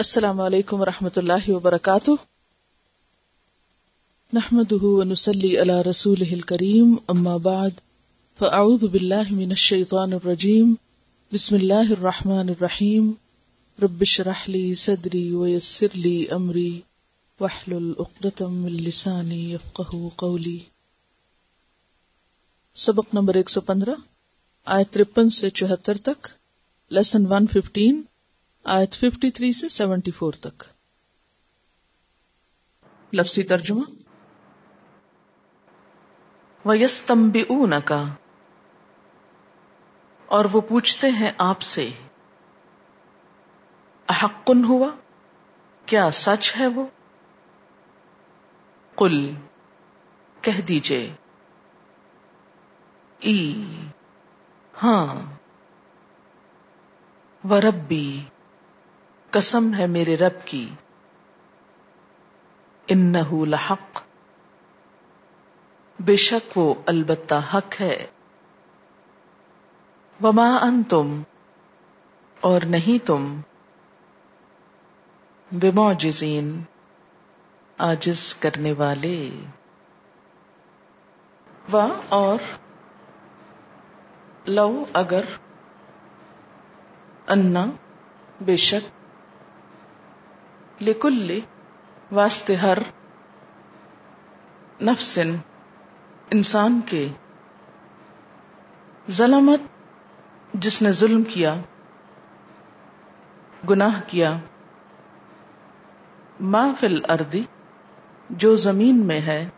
السلام علیکم ورحمۃ اللہ وبرکاتہ۔ نحمده ونسلي على رسوله الكريم اما بعد، فاعوذ بالله من الشيطان الرجيم بسم الله الرحمن الرحيم رب اشرح لي صدري ويسر لي امري واحلل عقدة من لساني يفقهوا قولي سبق نمبر 115 آیت 53 سے 74 تک، لیسن 115 آیت 53 سے 74 تک۔ لفظی ترجمہ۔ وَيَسْتَنْبِئُونَكَ۔ اور وہ پوچھتے ہیں آپ سے۔ احقن ہوا؟ کیا سچ ہے وہ؟ قل، کہہ دیجیے۔ ای ہاں۔ وربی۔ قسم ہے میرے رب کی۔ انہو لحق۔ بے شک وہ البتہ حق ہے۔ وما انتم اور نہیں تم۔ بمعجزین آجز کرنے والے۔ و اور، لو اگر، انا، بے شک۔ لکل واسطے ہر نفسن انسان کے ظلمت، جس نے ظلم کیا، گناہ کیا۔ ما فل اردی جو زمین میں ہے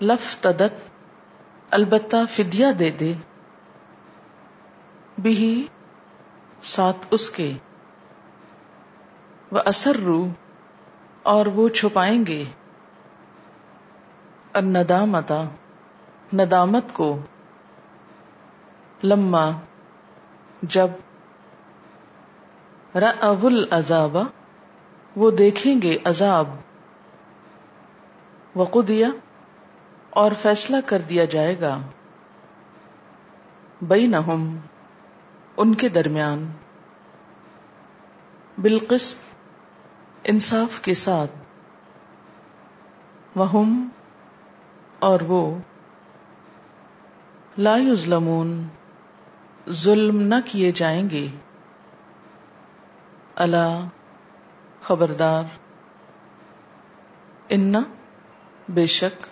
لف تدت البتہ فدیہ دے دے۔ بھی ساتھ اس کے۔ وہ اثر رو اور وہ چھپائیں گے۔ ندامتا ندامت کو۔ لما، جب رل عذاب وہ دیکھیں گے عذاب۔ وقو دیا اور فیصلہ کر دیا جائے گا۔ بئی نہ ان کے درمیان۔ بالقسط انصاف کے ساتھ وہم اور وہ لا یظلمون ظلم نہ کیے جائیں گے۔ اللہ خبردار۔ ان بے شک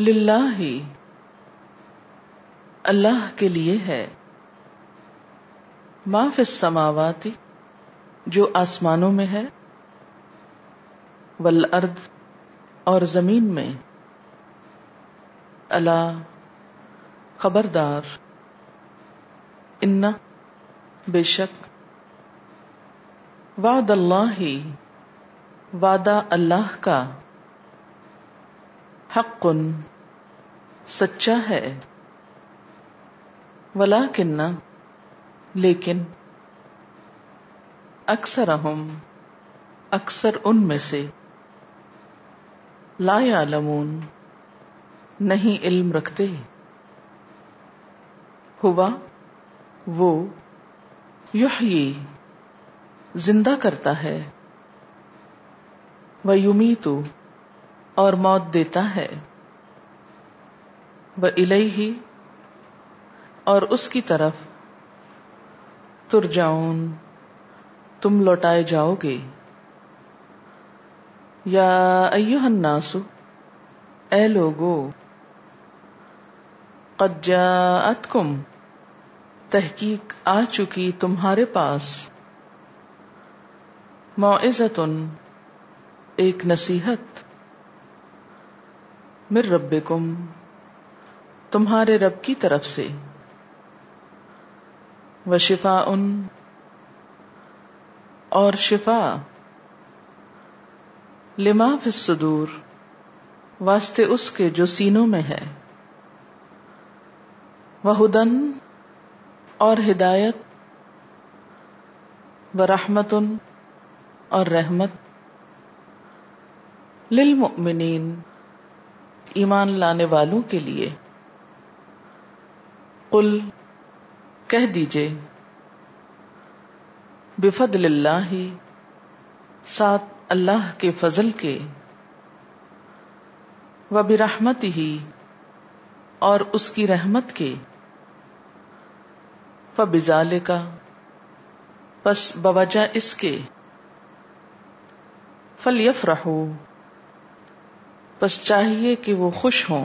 للہ ہی اللہ کے لیے ہے۔ ما فی السماواتی جو آسمانوں میں ہے ولاد اور زمین میں۔ اللہ خبردار، ان بے شک وعد اللہ ہی وعدہ اللہ کا حق سچا ہے۔ ولا کنہ لیکن اکثر اہم اکثر ان میں سے۔ لا یعلمون، نہیں علم رکھتے۔ ہوا، وہ یحیی، زندہ کرتا ہے۔ وہ یومی تو اور موت دیتا ہے۔ وہ الہی اور اس کی طرف ترجاؤن تم لوٹائے جاؤ گے۔ یا ایوہ الناس، اے لوگو، قد جاءتکم، تحقیق آ چکی تمہارے پاس۔ معزتن ایک نصیحت۔ مر ربکم، تمہارے رب کی طرف سے۔ وشفا ان اور شفا لما فی الصدور، واسطے اس کے جو سینوں میں ہے۔ وہدن، اور ہدایت و رحمت اور رحمت۔ للمؤمنین، ایمان لانے والوں کے لیے۔ قل، کہہ دیجیے۔ بفضل اللہ ساتھ اللہ کے فضل کے و برحمت ہی اور اس کی رحمت کے فبزال کا پس بوجہ اس کے فلیف رہو بس چاہیے کہ وہ خوش ہوں۔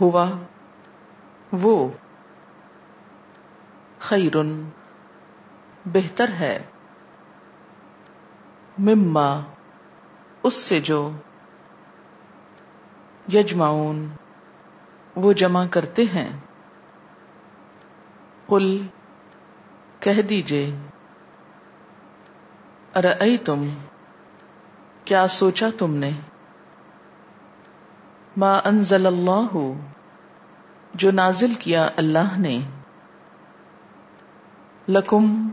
ہوا وہ خیرن۔ بہتر ہے۔ مما، اس سے جو یجماؤن وہ جمع کرتے ہیں۔ قل، کہہ دیجیے ارئی تم کیا سوچا تم نے؟ ما انزل اللہ، جو نازل کیا اللہ نے۔ لکم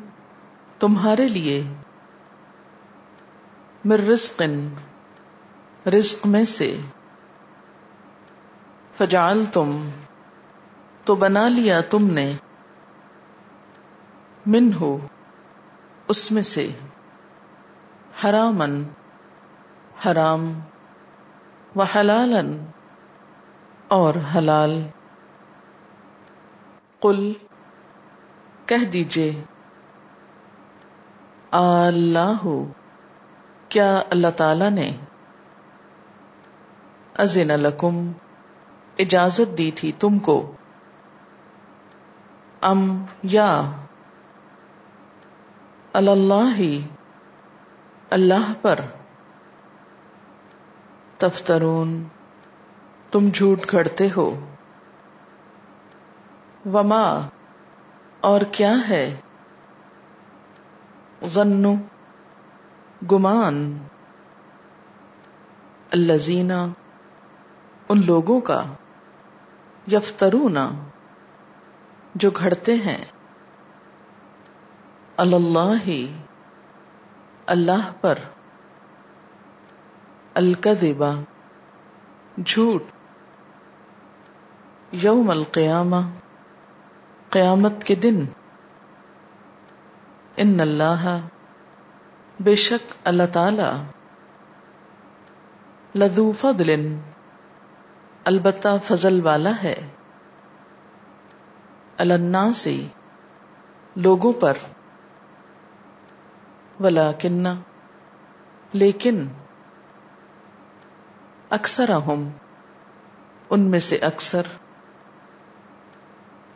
تمہارے لیے مر رزق رزق میں سے۔ فجال تم تو بنا لیا تم نے من ہو اس میں سے۔ حرامن حرام و حلالن اور حلال۔ قل، کہہ دیجیے۔ اللہ، کیا اللہ تعالی نے ازن لکم اجازت دی تھی تم کو؟ ام یا اللہ اللہ پر تفترون، تم جھوٹ گھڑتے ہو۔ وما، اور کیا ہے؟ ظنو، گمان۔ الزینا ان لوگوں کا یفترونا جو گھڑتے ہیں۔ اللہ اللہ پر۔ الکذبا جھوٹ۔ یوم القیامہ، قیامت کے دن۔ ان اللہ بے شک اللہ تعالی لذو فضل البتہ فضل والا ہے۔ الناسی لوگوں پر۔ ولیکن لیکن اکثر اہم ان میں سے اکثر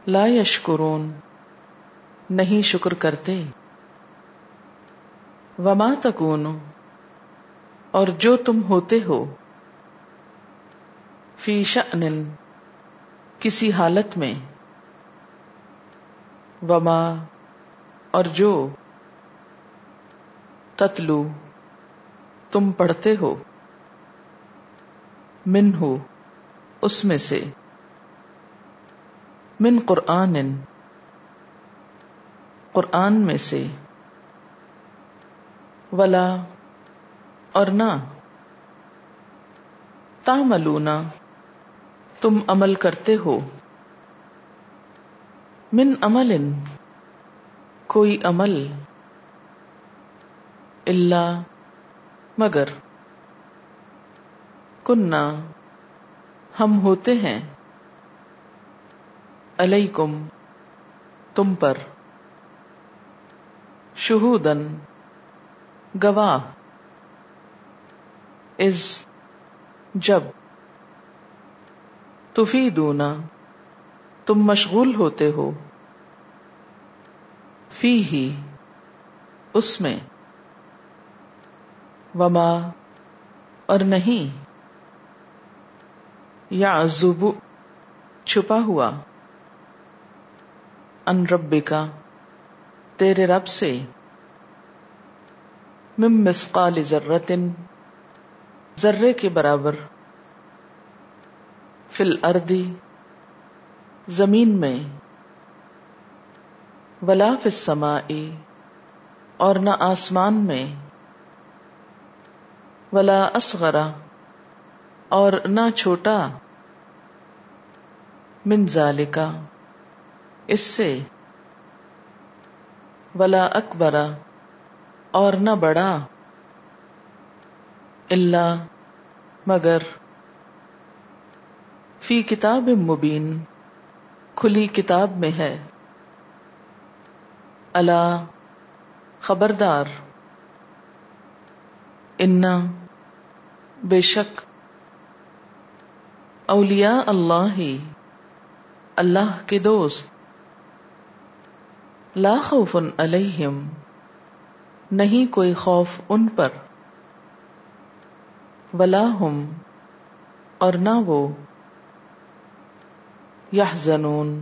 لا یشکرون، نہیں شکر کرتے۔ وما تکون اور جو تم ہوتے ہو، فی شأن کسی حالت میں، وما، اور جو تتلو، تم پڑھتے ہو من ہو اس میں سے، من قرآن قرآن میں سے۔ ولا اور نہ۔ تاملونا تم عمل کرتے ہو۔ من عمل، کوئی عمل اللہ مگر۔ کننا ہم ہوتے ہیں۔ علیکم، تم پر۔ شہودن گواہ از جب تفی دونا تم مشغول ہوتے ہو فی ہی اس میں، وما، اور نہیں یا زبو چھپا ہوا، ان رب کا تیرے رب سے۔ مم مسقال ذرت ذرے کے برابر فل اردی زمین میں، ولا فما اور نہ آسمان میں، ولا اصغرا اور نہ چھوٹا، من ذالکا اس سے، ولا اکبرا اور نہ بڑا اللہ مگر فی کتاب مبین، کھلی کتاب میں ہے۔ اللہ خبردار۔ انا بے شک اولیاء اللہ ہی، اللہ کے دوست۔ لا خوف علیہم۔ نہیں کوئی خوف ان پر۔ ولا ہم اور نہ وہ۔ یحزنون،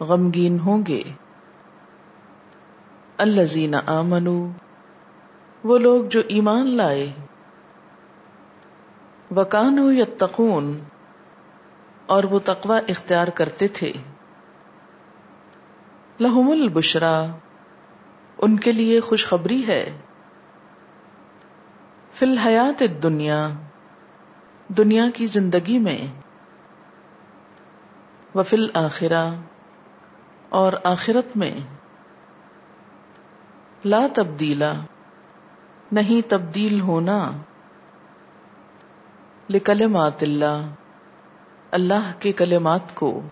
غمگین ہوں گے۔ الذین آمنو وہ لوگ جو ایمان لائے۔ وکانو یتقون، اور وہ تقوی اختیار کرتے تھے۔ لہم البشرا ان کے لیے خوشخبری ہے۔ فی الحیات دنیا دنیا کی زندگی میں۔ وفل آخرہ اور آخرت میں۔ لا تبدیلا نہیں تبدیل ہونا۔ لکلمات اللہ اللہ کے کلمات کو۔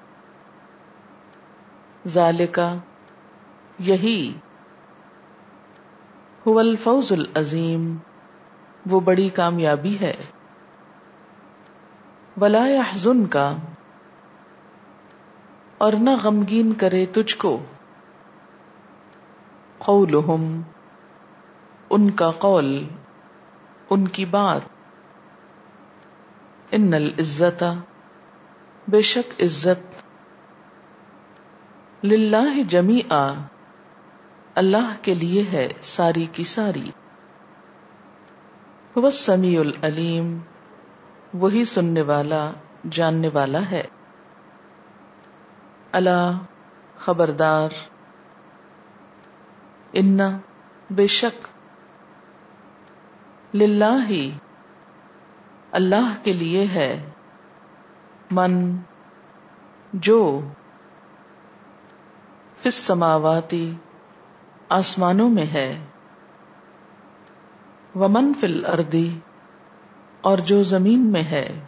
ذالکا یہی۔ هو الفوز العظیم، وہ بڑی کامیابی ہے۔ ولا يحزن کا اور نہ غمگین کرے تجھ کو۔ قولہم ان کا قول، ان کی بات۔ ان العزت، بے شک عزت۔ للہ جمی اللہ کے لیے ہے ساری کی ساری۔ وہ سمیع العلیم، وہی سننے والا، جاننے والا ہے۔ اللہ خبردار۔ ان بے شک للہ ہی اللہ کے لیے ہے من، جو فس سماواتی آسمانوں میں ہے۔ ومن فل اردی اور جو زمین میں ہے۔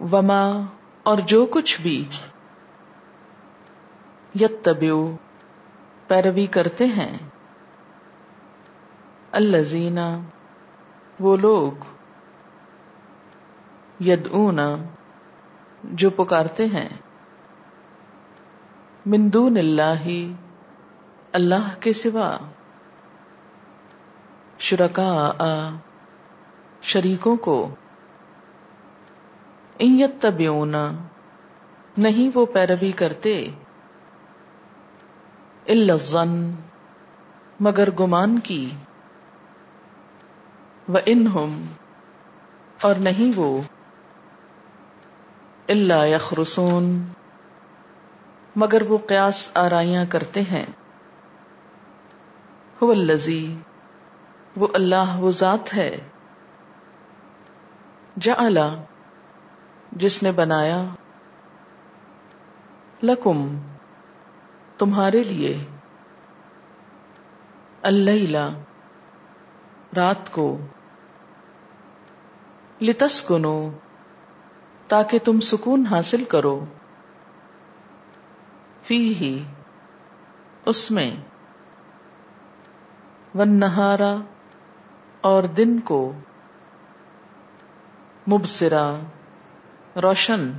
وما، اور جو کچھ بھی۔ یت پیروی کرتے ہیں۔ الزینا وہ لوگ۔ ید جو پکارتے ہیں۔ مندون اللہ اللہ کے سوا شرکا شریکوں کو ایت تبیونا نہیں وہ پیروی کرتے الظن، مگر گمان کی۔ و ان اور نہیں وہ۔ اللہ یخرسون مگر وہ قیاس آرائیاں کرتے ہیں۔ هو الذی، وہ اللہ، وہ ذات ہے۔ جعل جس نے بنایا۔ لکم، تمہارے لیے۔ اللہ رات کو۔ لتسکنو، تاکہ تم سکون حاصل کرو۔ فی ہی اس میں۔ ون نہارا اور دن کو مبصرا، روشن۔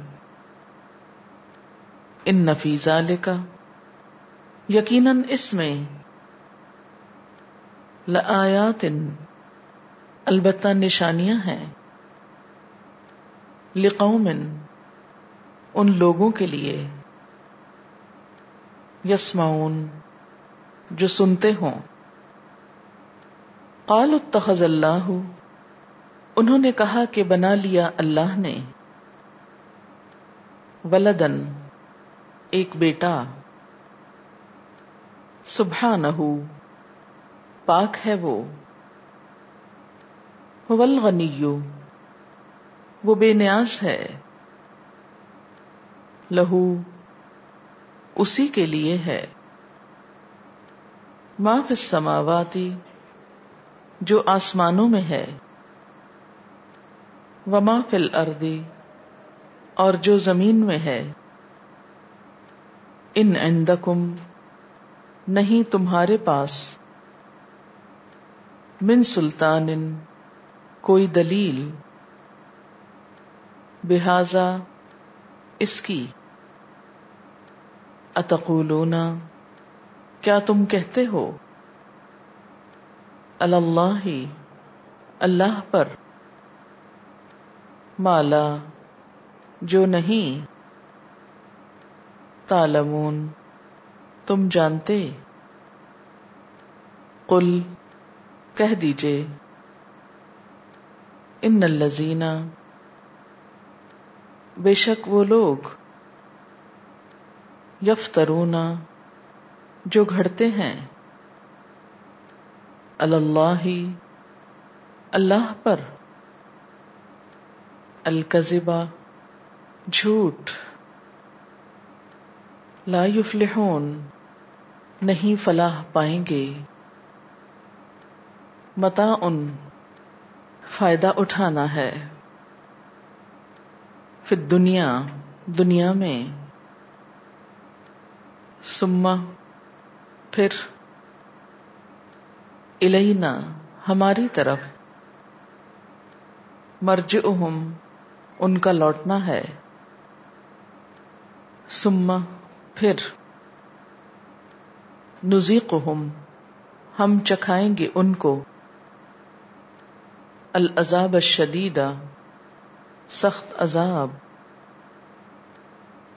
ان نفیزہ لکھا یقیناً اس میں لآیات البتہ نشانیاں ہیں۔ لقوم، ان لوگوں کے لیے۔ یسمعون، جو سنتے ہوں۔ قال اتخذ اللہ۔ انہوں نے کہا کہ بنا لیا اللہ نے۔ ولدن ایک بیٹا۔ سبحانہ پاک ہے وہ۔ والغنی وہ بے نیاز ہے۔ لہو، اسی کے لیے ہے۔ ما فی السماواتی جو آسمانوں میں ہے۔ وما فی الارضی اور جو زمین میں ہے۔ ان عندکم نہیں تمہارے پاس۔ من سلطان، کوئی دلیل۔ بہذا اس کی۔ اتقولون کیا تم کہتے ہو؟ اللہ اللہ پر مالا، جو نہیں تالمون تم جانتے۔ قل، کہہ دیجیے، ان الزینہ بے شک وہ لوگ یفترونا جو گھڑتے ہیں۔ اللہ اللہ پر۔ الکذبا جھوٹ۔ لا یفلحون، نہیں فلاح پائیں گے۔ متا ان فائدہ اٹھانا ہے۔ پھر دنیا دنیا میں۔ سما پھر الینا، ہماری طرف۔ مرج ان کا لوٹنا ہے۔ سما پھر نزیق ہم چکھائیں گے ان کو۔ العذاب الشدید سخت عذاب۔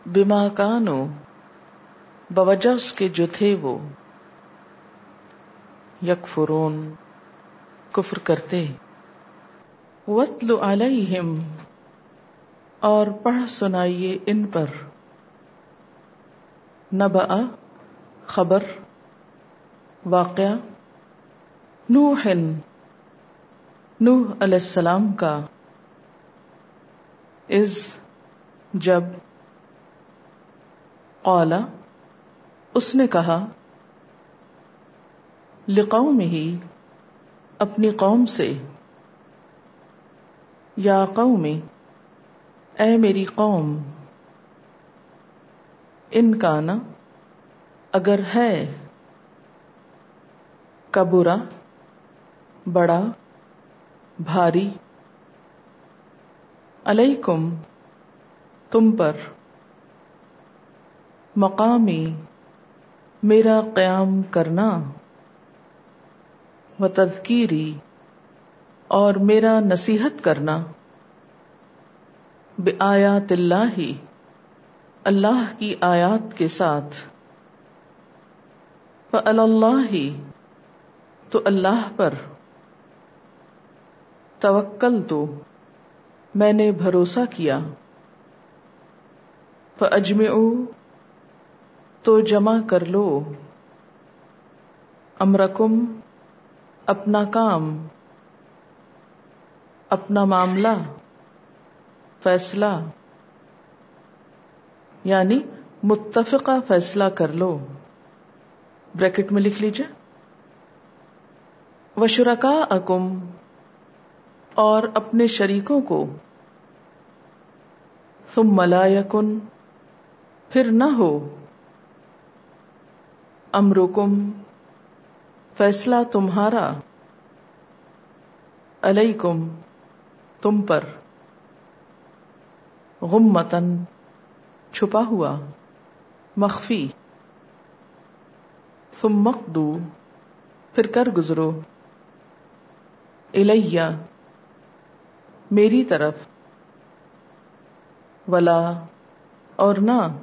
بما کانو بوجہ اس کے جو تھے وہ۔ یکفرون، کفر کرتے وطل علیہم اور پڑھ سنائیے ان پر۔ نبا خبر، واقعہ۔ نوح نوح علیہ السلام کا۔ از جب قالا اس نے کہا لقوم ہی اپنی قوم سے، یا قوم اے میری قوم، ان کا نا اگر ہے کبورا بڑا، بھاری، علیکم، تم پر مقامی، میرا قیام کرنا۔ و تذکیری اور میرا نصیحت کرنا بآیات اللہ اللہ کی آیات کے ساتھ۔ اللہ، تو اللہ پر۔ توکل تو میں نے بھروسہ کیا۔ فَأَجْمِعُوا تو جمع کر لو۔ امرکم اپنا کام، اپنا معاملہ، فیصلہ یعنی متفقہ فیصلہ کر لو۔ بریکٹ میں لکھ لیجیے وشرکا اکم اور اپنے شریکوں کو۔ تم ملائکن پھر نہ ہو۔ امرکم فیصلہ تمہارا علیکم، تم پر غمتن چھپا ہوا مخفی۔ ثم مقدو پھر کر گزرو۔ الیہ، میری طرف۔ ولا، اور نہ۔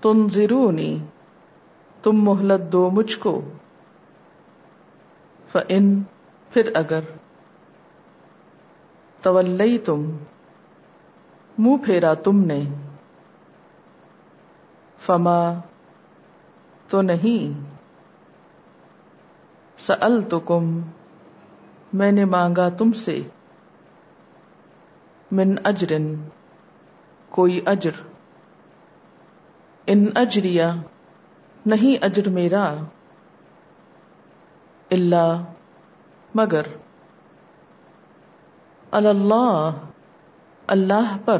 تنظرونی۔ تم مہلت دو مجھ کو۔ فن پھر اگر۔ طلئی تم منہ پھیرا تم نے۔ فما، تو نہیں۔ سل تو کم میں نے مانگا تم سے۔ من اجرن کوئی اجر ان اجریا نہیں اجر میرا اللہ مگر اللہ اللہ پر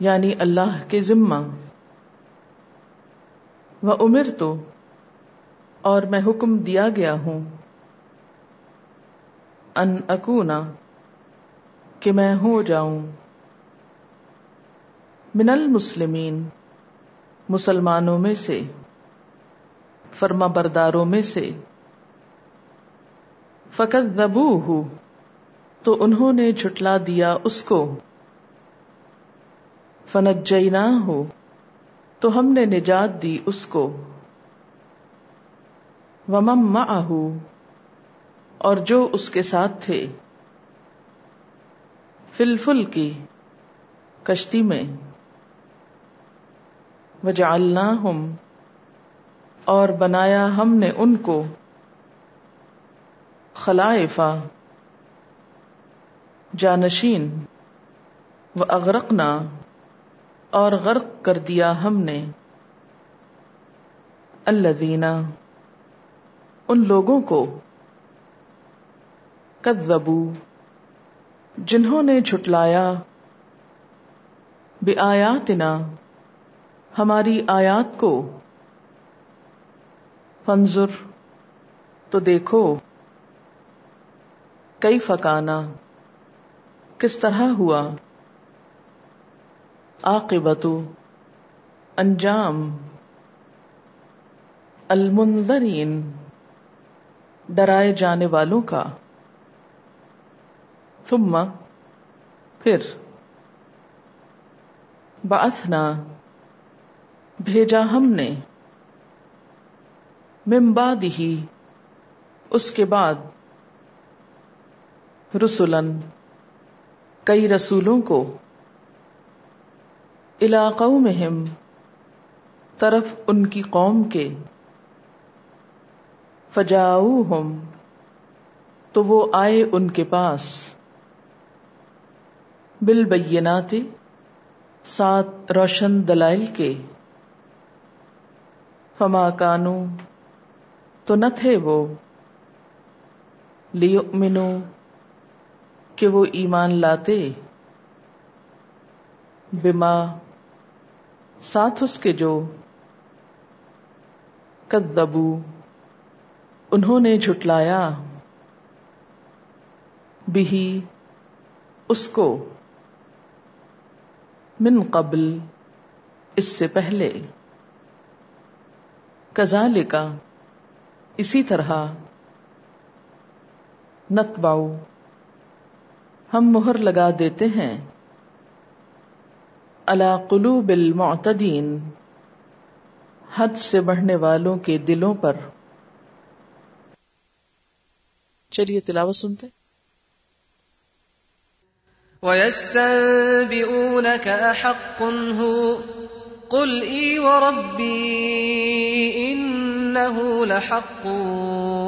یعنی اللہ کے ذمہ۔ و عمر تو اور میں حکم دیا گیا ہوں۔ ان اکونا کہ میں ہو جاؤں۔ من المسلمین مسلمانوں میں سے، فرما برداروں میں سے۔ فقط دبو ہو تو انہوں نے جھٹلا دیا اس کو۔ فنت جینا ہو تو ہم نے نجات دی اس کو۔ ومم اور جو اس کے ساتھ تھے۔ فلفل کی کشتی میں۔ وجعلنا ہم اور بنایا ہم نے ان کو خلائفا جانشین و اغرقنا اور غرق کر دیا ہم نے۔ الذین، ان لوگوں کو کذبو جنہوں نے جھٹلایا بے آیاتنا ہماری آیات کو۔ فنظر، تو دیکھو۔ کئی فکانا کس طرح ہوا؟ عاقبت انجام۔ المنذرین، ڈرائے جانے والوں کا۔ ثم، پھر۔ بعثنا بھیجا ہم نے۔ ممباد ہی اس کے بعد۔ رسولن کئی رسولوں کو۔ علاقوں میں ہم طرف ان کی قوم کے۔ فجاؤ ہم تو وہ آئے ان کے پاس۔ بل بینات سات روشن دلائل کے۔ فما کانو، تو نہ تھے وہ۔ لیؤمنو، کہ وہ ایمان لاتے۔ بما، ساتھ اس کے جو کدبو انہوں نے جھٹلایا۔ بھی اس کو، من قبل، اس سے پہلے۔ کزالکا اسی طرح نتباؤ ہم مہر لگا دیتے ہیں۔ اللہ قلوب المعتدین، حد سے بڑھنے والوں کے دلوں پر۔ چلیے تلاوت سنتے۔ وَيَسْتَنبِئُونَكَ أَحَقٌّ هُوَ۔ قُلْ إِي وَرَبِّي إِنَّهُ لَحَقٌّ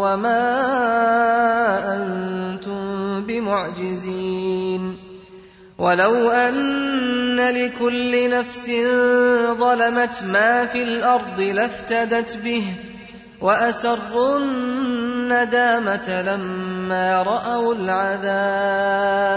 وَمَا أَنْتُمْ بمعجزين ولو أن لكل نفس ظلمت ما في الأرض لافتدت به وأسروا الندامة لما رأوا العذاب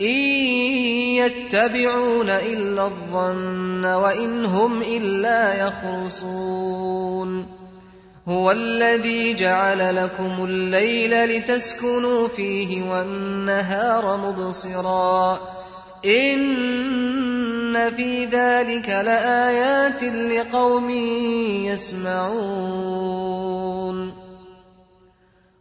إن يتبعون إلا الظن وإن هم إلا يخرصون هو الذي جعل لكم الليل لتسكنوا فيه والنهار مبصرا إن في ذلك لآيات لقوم يسمعون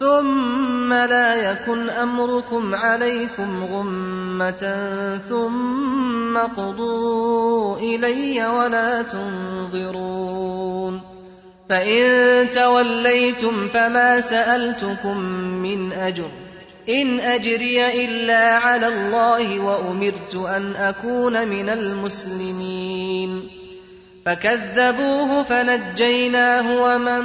ثم لا يكن أمركم عليكم غمة ثم قضوا إلي ولا تنظرون فإن توليتم فما سألتكم من أجر إن أجري إلا على الله وأمرت أن أكون من المسلمين فكذبوه فنجيناه ومن